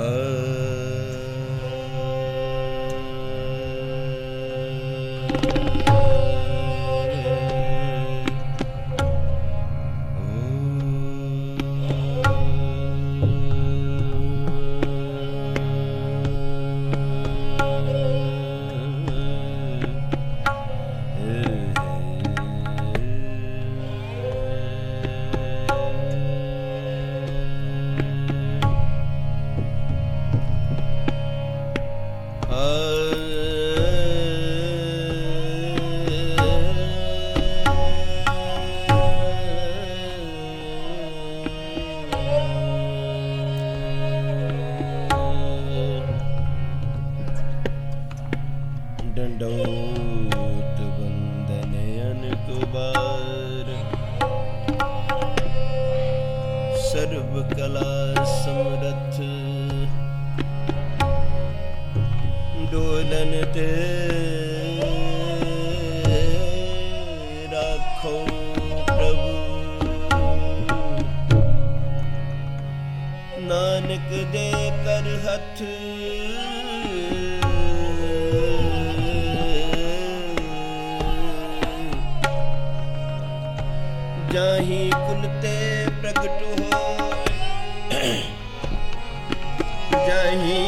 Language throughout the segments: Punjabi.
Uh. ਡੰਡੋਤ ਬੰਦਨ ਅਨਕੁਬਾਰ ਸਰਬ ਕਲਾ ਸਮਰਥ ਡੋਲਨ ਤੇ ਰੱਖੋ ਪ੍ਰਭੂ ਨਾਨਕ ਦੇ ਕਰ ਹੱਥ ਜਾਹੀ ਕੁਲ ਤੇ ਪ੍ਰਗਟ ਹੋਏ। ਜਾਹੀ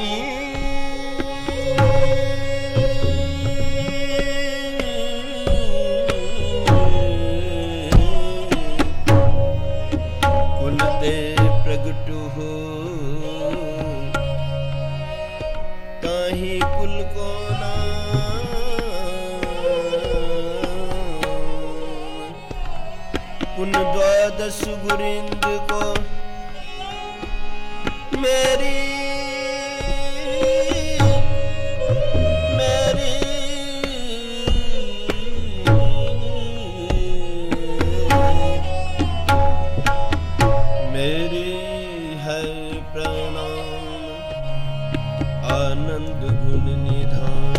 ਕੁਲ ਤੇ ਪ੍ਰਗਟ ਹੋ ਤਾਹੀ ਕੁਲ ਕੋ ਪੁਨ ਦਵਾਦਸ ਗੁਰਿੰਦ ਕੋ ਮੇਰੀ ਮੇਰੀ ਮੇਰੀ ਹੈ ਪ੍ਰਣਾਮ ਆਨੰਦ ਗੁਣ ਨਿਧਾਨ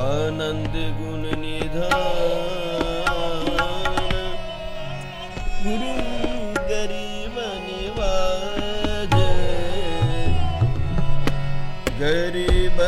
ਆਨੰਦ ਗੁਣ ਨਿਧਾਨ ਗੁਰੂ ਗਰੀਬ ਨਿਵਾਜ। ਗਰੀਬ